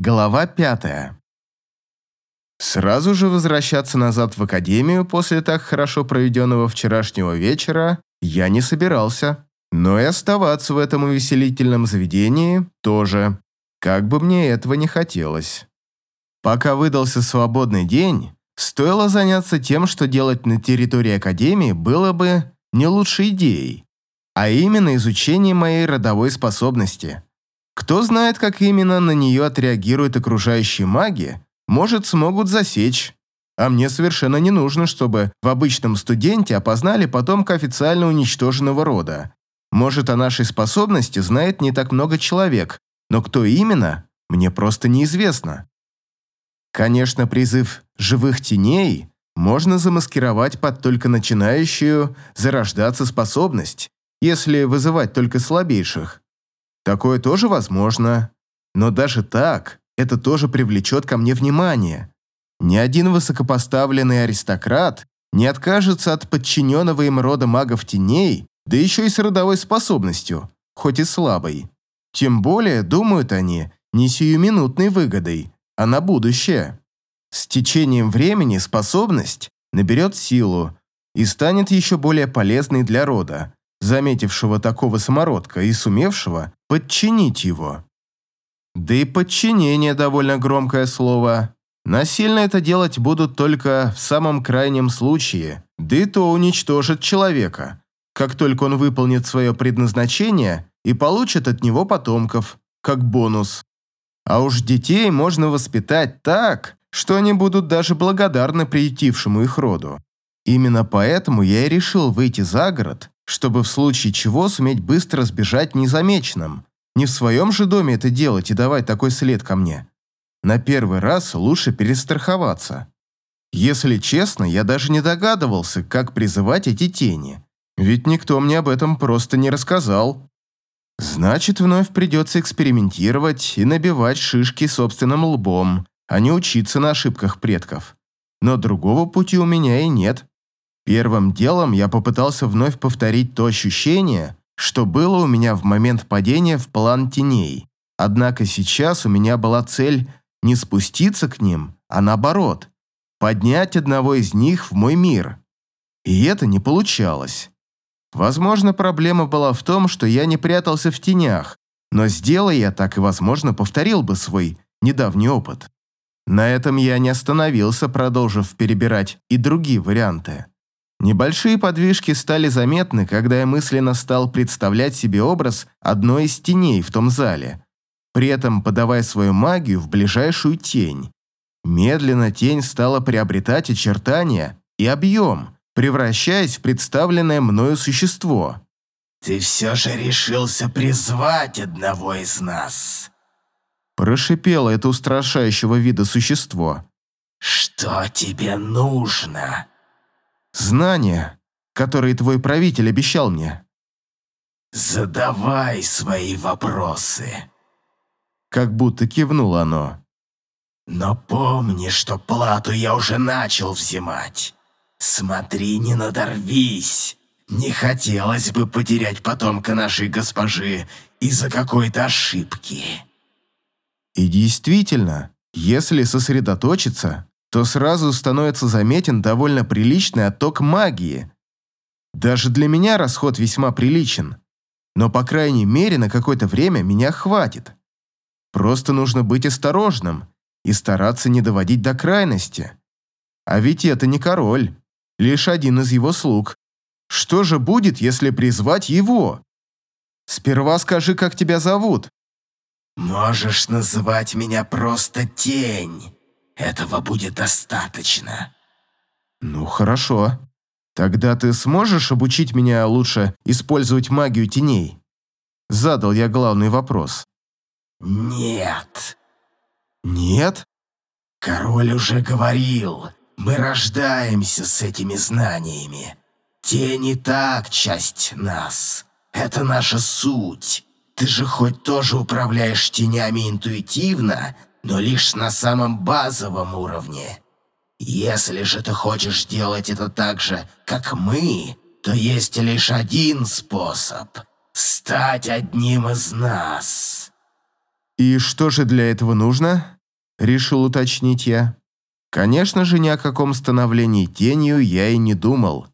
Глава пятая. Сразу же возвращаться назад в академию после так хорошо проведенного вчерашнего вечера я не собирался, но и оставаться в этом увеселительном заведении тоже, как бы мне этого не хотелось. Пока выдался свободный день, стоило заняться тем, что делать на территории академии было бы не лучшей идеей, а именно изучение моей родовой способности – кто знает, как именно на нее отреагируют окружающие маги, может, смогут засечь. А мне совершенно не нужно, чтобы в обычном студенте опознали потомка официально уничтоженного рода. Может, о нашей способности знает не так много человек, но кто именно, мне просто неизвестно. Конечно, призыв живых теней можно замаскировать под только начинающую зарождаться способность, если вызывать только слабейших. Такое тоже возможно. Но даже так, это тоже привлечет ко мне внимание. Ни один высокопоставленный аристократ не откажется от подчиненного им рода магов теней, да еще и с родовой способностью, хоть и слабой. Тем более, думают они, не сиюминутной выгодой, а на будущее. С течением времени способность наберет силу и станет еще более полезной для рода, заметившего такого самородка и сумевшего подчинить его. Да и подчинение довольно громкое слово. Насильно это делать будут только в самом крайнем случае, да и то уничтожит человека, как только он выполнит свое предназначение и получит от него потомков, как бонус. А уж детей можно воспитать так, что они будут даже благодарны приютившему их роду. Именно поэтому я и решил выйти за город чтобы в случае чего суметь быстро сбежать незамеченным. Не в своем же доме это делать и давать такой след ко мне. На первый раз лучше перестраховаться. Если честно, я даже не догадывался, как призывать эти тени. Ведь никто мне об этом просто не рассказал. Значит, вновь придется экспериментировать и набивать шишки собственным лбом, а не учиться на ошибках предков. Но другого пути у меня и нет. Первым делом я попытался вновь повторить то ощущение, что было у меня в момент падения в план теней. Однако сейчас у меня была цель не спуститься к ним, а наоборот, поднять одного из них в мой мир. И это не получалось. Возможно, проблема была в том, что я не прятался в тенях, но сделая я так и, возможно, повторил бы свой недавний опыт. На этом я не остановился, продолжив перебирать и другие варианты. Небольшие подвижки стали заметны, когда я мысленно стал представлять себе образ одной из теней в том зале, при этом подавая свою магию в ближайшую тень. Медленно тень стала приобретать очертания и объем, превращаясь в представленное мною существо. «Ты все же решился призвать одного из нас!» Прошипело это устрашающего вида существо. «Что тебе нужно?» Знания, которые твой правитель обещал мне. Задавай свои вопросы. Как будто кивнуло оно. Но помни, что плату я уже начал взимать. Смотри, не надорвись. Не хотелось бы потерять потомка нашей госпожи из-за какой-то ошибки. И действительно, если сосредоточиться, то сразу становится заметен довольно приличный отток магии. Даже для меня расход весьма приличен, но по крайней мере на какое-то время меня хватит. Просто нужно быть осторожным и стараться не доводить до крайности. А ведь это не король, лишь один из его слуг. Что же будет, если призвать его? Сперва скажи, как тебя зовут. Можешь называть меня просто Тень. Этого будет достаточно. Ну, хорошо. Тогда ты сможешь обучить меня лучше использовать магию теней? Задал я главный вопрос. Нет. Нет? Король уже говорил, мы рождаемся с этими знаниями. Тени так часть нас. Это наша суть. Ты же хоть тоже управляешь тенями интуитивно, но лишь на самом базовом уровне. Если же ты хочешь делать это так же, как мы, то есть лишь один способ – стать одним из нас. «И что же для этого нужно?» – решил уточнить я. Конечно же, ни о каком становлении тенью я и не думал.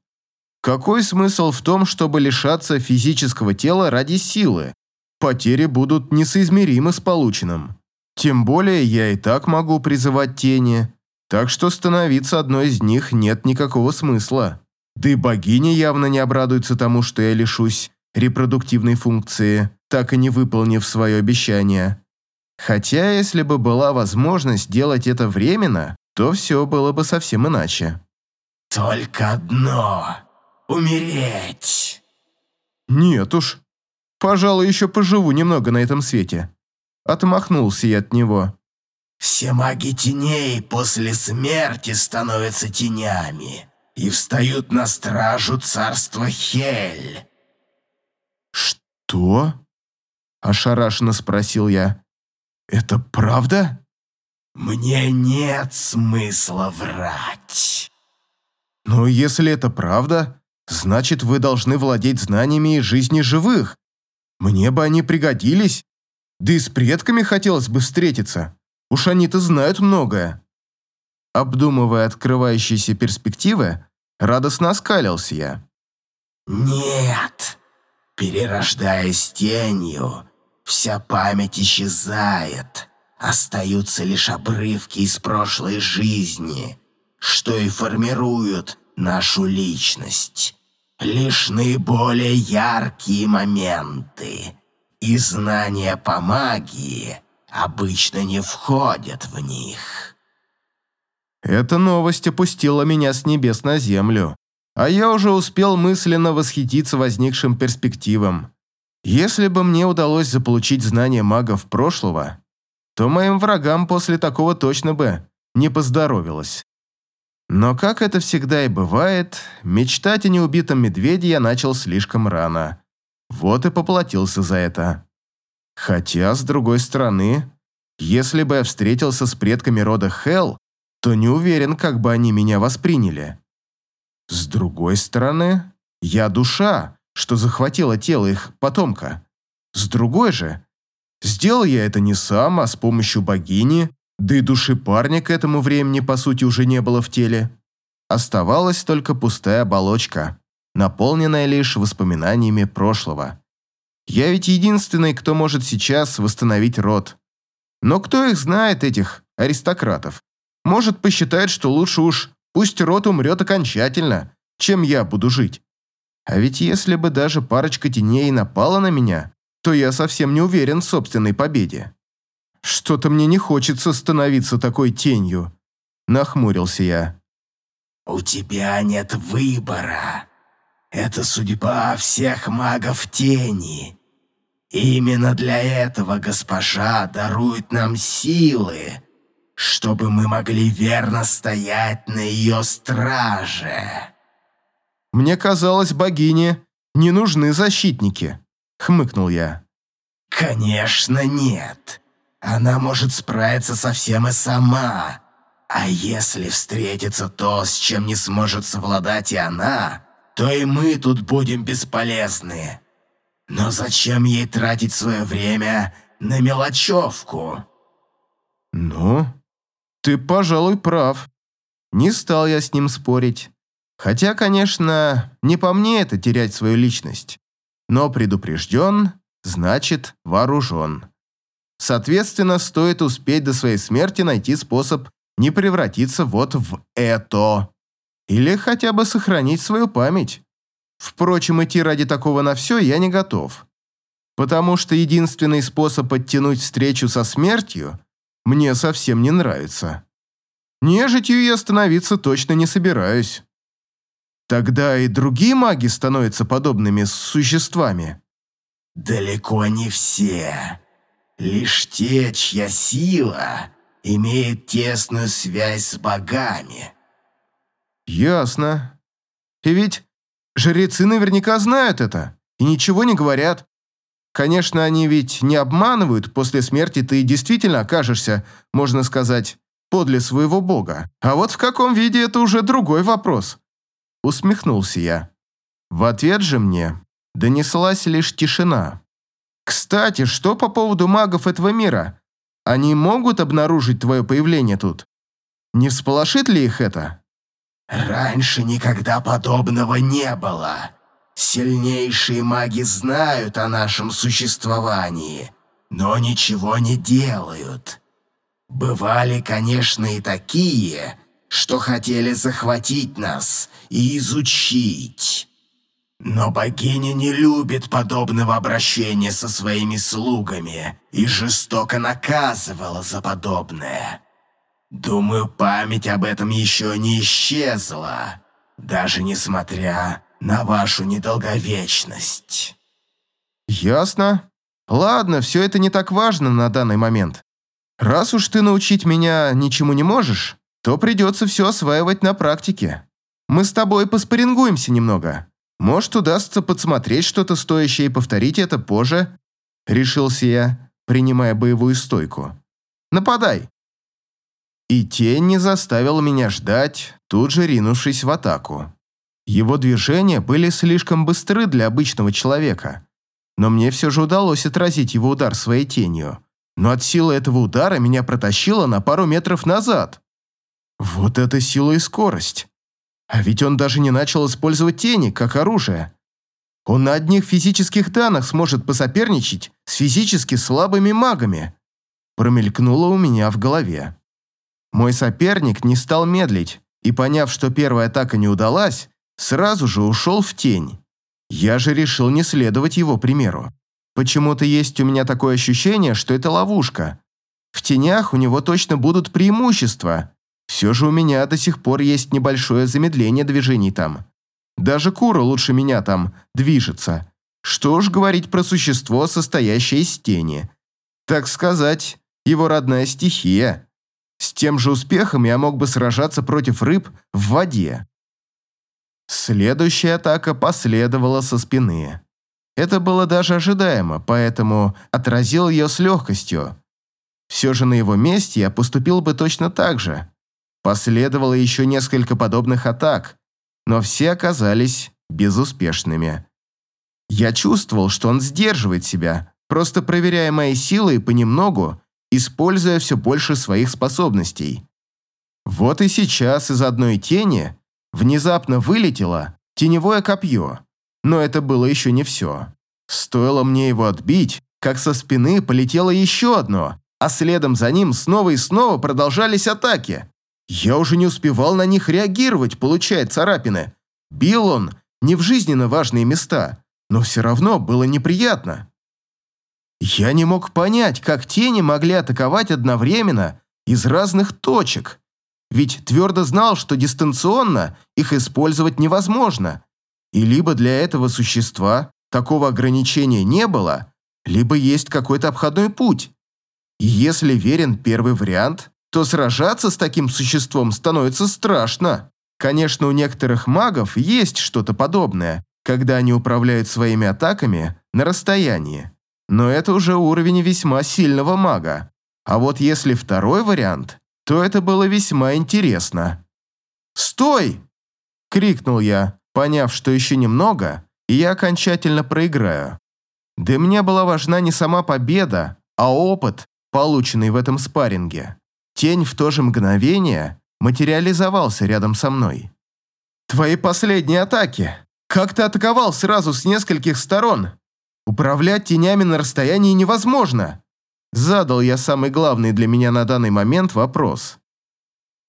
Какой смысл в том, чтобы лишаться физического тела ради силы? Потери будут несоизмеримы с полученным. Тем более я и так могу призывать тени, так что становиться одной из них нет никакого смысла. Да и богиня явно не обрадуется тому, что я лишусь репродуктивной функции, так и не выполнив свое обещание. Хотя, если бы была возможность делать это временно, то все было бы совсем иначе. «Только одно — умереть!» «Нет уж. Пожалуй, еще поживу немного на этом свете». Отмахнулся я от него. «Все маги теней после смерти становятся тенями и встают на стражу царства Хель». «Что?» – ошарашенно спросил я. «Это правда?» «Мне нет смысла врать». «Но если это правда, значит, вы должны владеть знаниями жизни живых. Мне бы они пригодились. Да и с предками хотелось бы встретиться. Уж они-то знают многое». Обдумывая открывающиеся перспективы, радостно оскалился я. «Нет, перерождаясь тенью, вся память исчезает» остаются лишь обрывки из прошлой жизни, что и формируют нашу личность. Лишь наиболее яркие моменты и знания по магии обычно не входят в них. Эта новость опустила меня с небес на землю, а я уже успел мысленно восхититься возникшим перспективам. Если бы мне удалось заполучить знания магов прошлого, то моим врагам после такого точно бы не поздоровилось. Но, как это всегда и бывает, мечтать о неубитом медведе я начал слишком рано. Вот и поплатился за это. Хотя, с другой стороны, если бы я встретился с предками рода Хелл, то не уверен, как бы они меня восприняли. С другой стороны, я душа, что захватила тело их потомка. С другой же, Сделал я это не сам, а с помощью богини, да и души парня к этому времени, по сути, уже не было в теле. Оставалась только пустая оболочка, наполненная лишь воспоминаниями прошлого. Я ведь единственный, кто может сейчас восстановить род. Но кто их знает, этих аристократов? Может, посчитает, что лучше уж пусть род умрет окончательно, чем я буду жить. А ведь если бы даже парочка теней напала на меня, то я совсем не уверен в собственной победе. Что-то мне не хочется становиться такой тенью. Нахмурился я. У тебя нет выбора. Это судьба всех магов тени. Именно для этого госпожа дарует нам силы, чтобы мы могли верно стоять на ее страже. Мне казалось, богине не нужны защитники хмыкнул я. «Конечно нет. Она может справиться со всем и сама. А если встретится то, с чем не сможет совладать и она, то и мы тут будем бесполезны. Но зачем ей тратить свое время на мелочевку?» «Ну, ты, пожалуй, прав. Не стал я с ним спорить. Хотя, конечно, не по мне это терять свою личность но предупрежден, значит вооружен. Соответственно, стоит успеть до своей смерти найти способ не превратиться вот в это. Или хотя бы сохранить свою память. Впрочем, идти ради такого на все я не готов. Потому что единственный способ оттянуть встречу со смертью мне совсем не нравится. Нежитью я становиться точно не собираюсь. Тогда и другие маги становятся подобными существами. Далеко не все. Лишь те, чья сила имеет тесную связь с богами. Ясно. И ведь жрецы наверняка знают это и ничего не говорят. Конечно, они ведь не обманывают, после смерти ты действительно окажешься, можно сказать, подле своего бога. А вот в каком виде это уже другой вопрос. Усмехнулся я. В ответ же мне донеслась лишь тишина. Кстати, что по поводу магов этого мира? Они могут обнаружить твое появление тут? Не всполошит ли их это? Раньше никогда подобного не было. Сильнейшие маги знают о нашем существовании, но ничего не делают. Бывали, конечно, и такие, что хотели захватить нас и изучить. Но богиня не любит подобного обращения со своими слугами и жестоко наказывала за подобное. Думаю, память об этом еще не исчезла, даже несмотря на вашу недолговечность. Ясно. Ладно, все это не так важно на данный момент. Раз уж ты научить меня ничему не можешь, то придется все осваивать на практике. Мы с тобой поспорингуемся немного. Может, удастся подсмотреть что-то стоящее и повторить это позже. Решился я, принимая боевую стойку. Нападай. И тень не заставил меня ждать, тут же ринувшись в атаку. Его движения были слишком быстры для обычного человека, но мне все же удалось отразить его удар своей тенью но от силы этого удара меня протащило на пару метров назад. Вот это сила и скорость. А ведь он даже не начал использовать тени как оружие. Он на одних физических данных сможет посоперничать с физически слабыми магами. Промелькнуло у меня в голове. Мой соперник не стал медлить и, поняв, что первая атака не удалась, сразу же ушел в тень. Я же решил не следовать его примеру. Почему-то есть у меня такое ощущение, что это ловушка. В тенях у него точно будут преимущества. Все же у меня до сих пор есть небольшое замедление движений там. Даже Кура лучше меня там движется. Что уж говорить про существо, состоящее из тени. Так сказать, его родная стихия. Тем же успехом я мог бы сражаться против рыб в воде. Следующая атака последовала со спины. Это было даже ожидаемо, поэтому отразил ее с легкостью. Все же на его месте я поступил бы точно так же. Последовало еще несколько подобных атак, но все оказались безуспешными. Я чувствовал, что он сдерживает себя, просто проверяя мои силы и понемногу, используя все больше своих способностей. Вот и сейчас из одной тени внезапно вылетело теневое копье. Но это было еще не все. Стоило мне его отбить, как со спины полетело еще одно, а следом за ним снова и снова продолжались атаки. Я уже не успевал на них реагировать, получая царапины. Бил он не в жизненно важные места, но все равно было неприятно. Я не мог понять, как тени могли атаковать одновременно из разных точек, ведь твердо знал, что дистанционно их использовать невозможно, и либо для этого существа такого ограничения не было, либо есть какой-то обходной путь. И если верен первый вариант, то сражаться с таким существом становится страшно. Конечно, у некоторых магов есть что-то подобное, когда они управляют своими атаками на расстоянии. Но это уже уровень весьма сильного мага. А вот если второй вариант, то это было весьма интересно. «Стой!» – крикнул я, поняв, что еще немного, и я окончательно проиграю. Да мне была важна не сама победа, а опыт, полученный в этом спарринге. Тень в то же мгновение материализовался рядом со мной. «Твои последние атаки! Как ты атаковал сразу с нескольких сторон? Управлять тенями на расстоянии невозможно!» Задал я самый главный для меня на данный момент вопрос.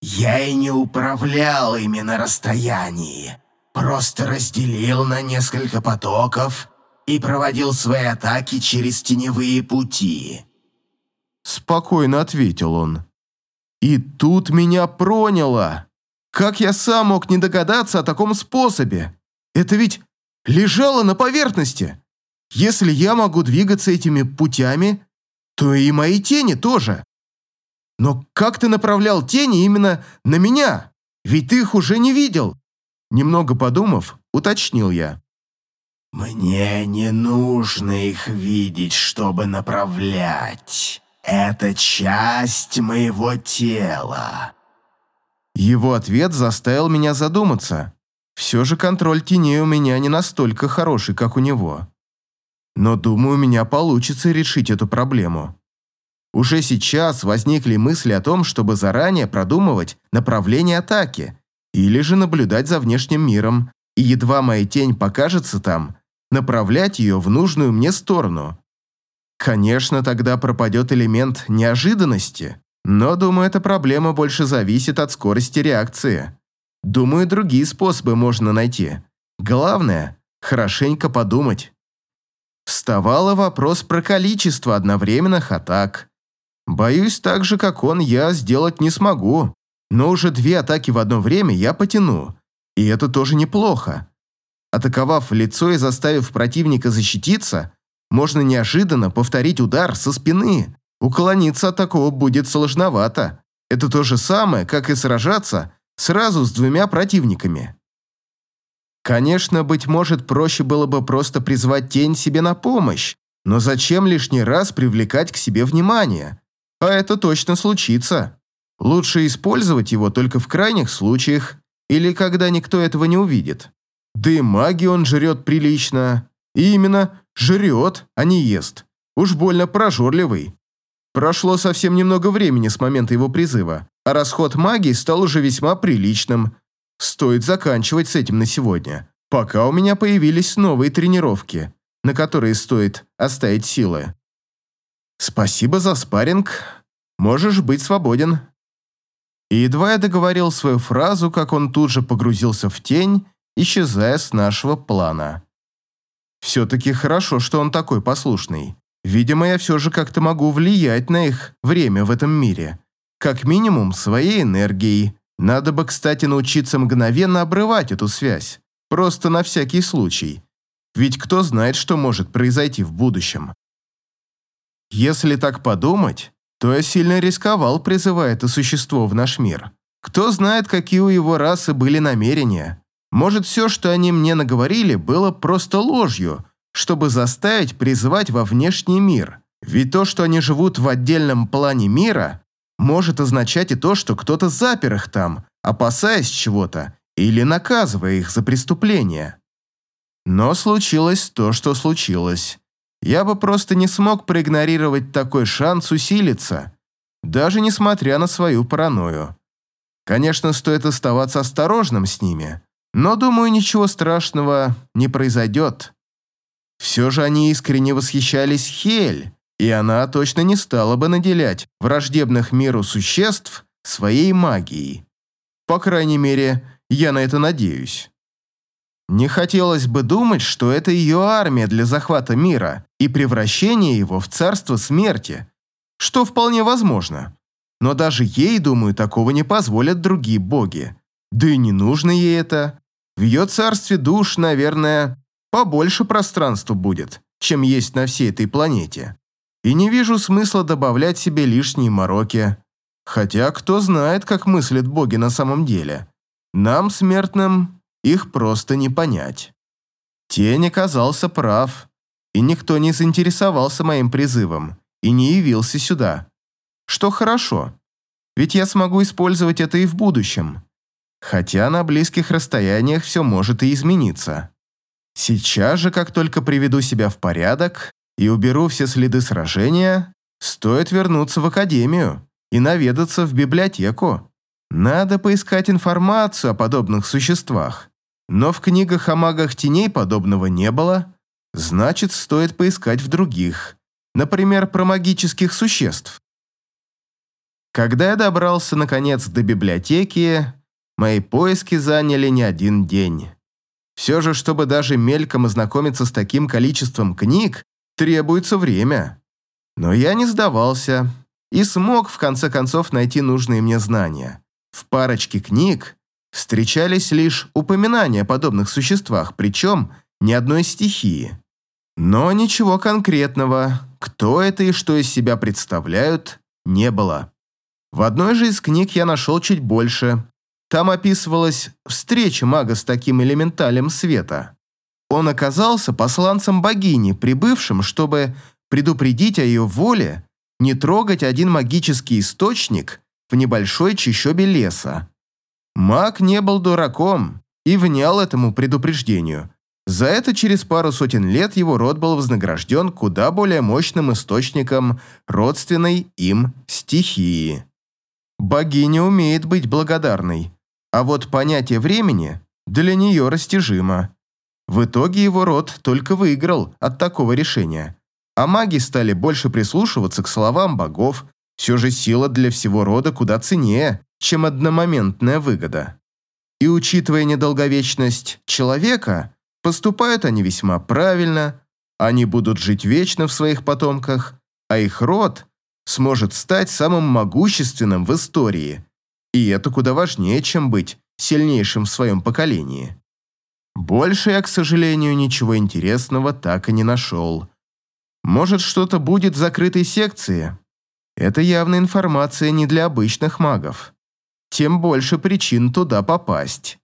«Я и не управлял ими на расстоянии. Просто разделил на несколько потоков и проводил свои атаки через теневые пути. Спокойно ответил он. И тут меня проняло. Как я сам мог не догадаться о таком способе? Это ведь лежало на поверхности. Если я могу двигаться этими путями, то и мои тени тоже. Но как ты направлял тени именно на меня? Ведь ты их уже не видел. Немного подумав, уточнил я. «Мне не нужно их видеть, чтобы направлять. Это часть моего тела». Его ответ заставил меня задуматься. Все же контроль теней у меня не настолько хороший, как у него. Но думаю, у меня получится решить эту проблему. Уже сейчас возникли мысли о том, чтобы заранее продумывать направление атаки или же наблюдать за внешним миром, и едва моя тень покажется там, направлять ее в нужную мне сторону. Конечно, тогда пропадет элемент неожиданности, но, думаю, эта проблема больше зависит от скорости реакции. Думаю, другие способы можно найти. Главное – хорошенько подумать. Вставал вопрос про количество одновременных атак. Боюсь, так же, как он, я сделать не смогу, но уже две атаки в одно время я потяну, и это тоже неплохо. Атаковав лицо и заставив противника защититься, можно неожиданно повторить удар со спины. Уклониться от такого будет сложновато. Это то же самое, как и сражаться сразу с двумя противниками. Конечно, быть может, проще было бы просто призвать тень себе на помощь, но зачем лишний раз привлекать к себе внимание? А это точно случится. Лучше использовать его только в крайних случаях или когда никто этого не увидит. Да и магию он жрет прилично. И именно жрет, а не ест. Уж больно прожорливый. Прошло совсем немного времени с момента его призыва, а расход магии стал уже весьма приличным. Стоит заканчивать с этим на сегодня, пока у меня появились новые тренировки, на которые стоит оставить силы. Спасибо за спарринг. Можешь быть свободен. И едва я договорил свою фразу, как он тут же погрузился в тень, исчезая с нашего плана. Все-таки хорошо, что он такой послушный. Видимо, я все же как-то могу влиять на их время в этом мире. Как минимум, своей энергией. Надо бы, кстати, научиться мгновенно обрывать эту связь. Просто на всякий случай. Ведь кто знает, что может произойти в будущем. Если так подумать, то я сильно рисковал, призывая это существо в наш мир. Кто знает, какие у его расы были намерения. Может, все, что они мне наговорили, было просто ложью, чтобы заставить призывать во внешний мир. Ведь то, что они живут в отдельном плане мира, может означать и то, что кто-то запер их там, опасаясь чего-то или наказывая их за преступление. Но случилось то, что случилось. Я бы просто не смог проигнорировать такой шанс усилиться, даже несмотря на свою паранойю. Конечно, стоит оставаться осторожным с ними, но, думаю, ничего страшного не произойдет. Все же они искренне восхищались Хель, и она точно не стала бы наделять враждебных миру существ своей магией. По крайней мере, я на это надеюсь. Не хотелось бы думать, что это ее армия для захвата мира и превращения его в царство смерти, что вполне возможно. Но даже ей, думаю, такого не позволят другие боги. Да и не нужно ей это. В ее царстве душ, наверное, побольше пространства будет, чем есть на всей этой планете. И не вижу смысла добавлять себе лишние мороки. Хотя кто знает, как мыслят боги на самом деле. Нам, смертным, их просто не понять. Тень оказался прав, и никто не заинтересовался моим призывом и не явился сюда. Что хорошо, ведь я смогу использовать это и в будущем. Хотя на близких расстояниях все может и измениться. Сейчас же, как только приведу себя в порядок и уберу все следы сражения, стоит вернуться в академию и наведаться в библиотеку. Надо поискать информацию о подобных существах. Но в книгах о магах теней подобного не было, значит, стоит поискать в других, например, про магических существ. Когда я добрался, наконец, до библиотеки, мои поиски заняли не один день. Все же, чтобы даже мельком ознакомиться с таким количеством книг, требуется время. Но я не сдавался и смог, в конце концов, найти нужные мне знания. В парочке книг встречались лишь упоминания о подобных существах, причем ни одной стихии. Но ничего конкретного, кто это и что из себя представляют, не было. В одной же из книг я нашел чуть больше. Там описывалась встреча мага с таким элементалем света. Он оказался посланцем богини, прибывшим, чтобы предупредить о ее воле не трогать один магический источник в небольшой чащобе леса. Маг не был дураком и внял этому предупреждению, За это через пару сотен лет его род был вознагражден куда более мощным источником родственной им стихии. Богиня умеет быть благодарной, а вот понятие времени для нее растяжимо. В итоге его род только выиграл от такого решения, а маги стали больше прислушиваться к словам богов, все же сила для всего рода куда ценнее, чем одномоментная выгода. И учитывая недолговечность человека, поступают они весьма правильно, они будут жить вечно в своих потомках, а их род сможет стать самым могущественным в истории. И это куда важнее, чем быть сильнейшим в своем поколении. Больше я, к сожалению, ничего интересного так и не нашел. Может, что-то будет в закрытой секции? Это явно информация не для обычных магов. Тем больше причин туда попасть.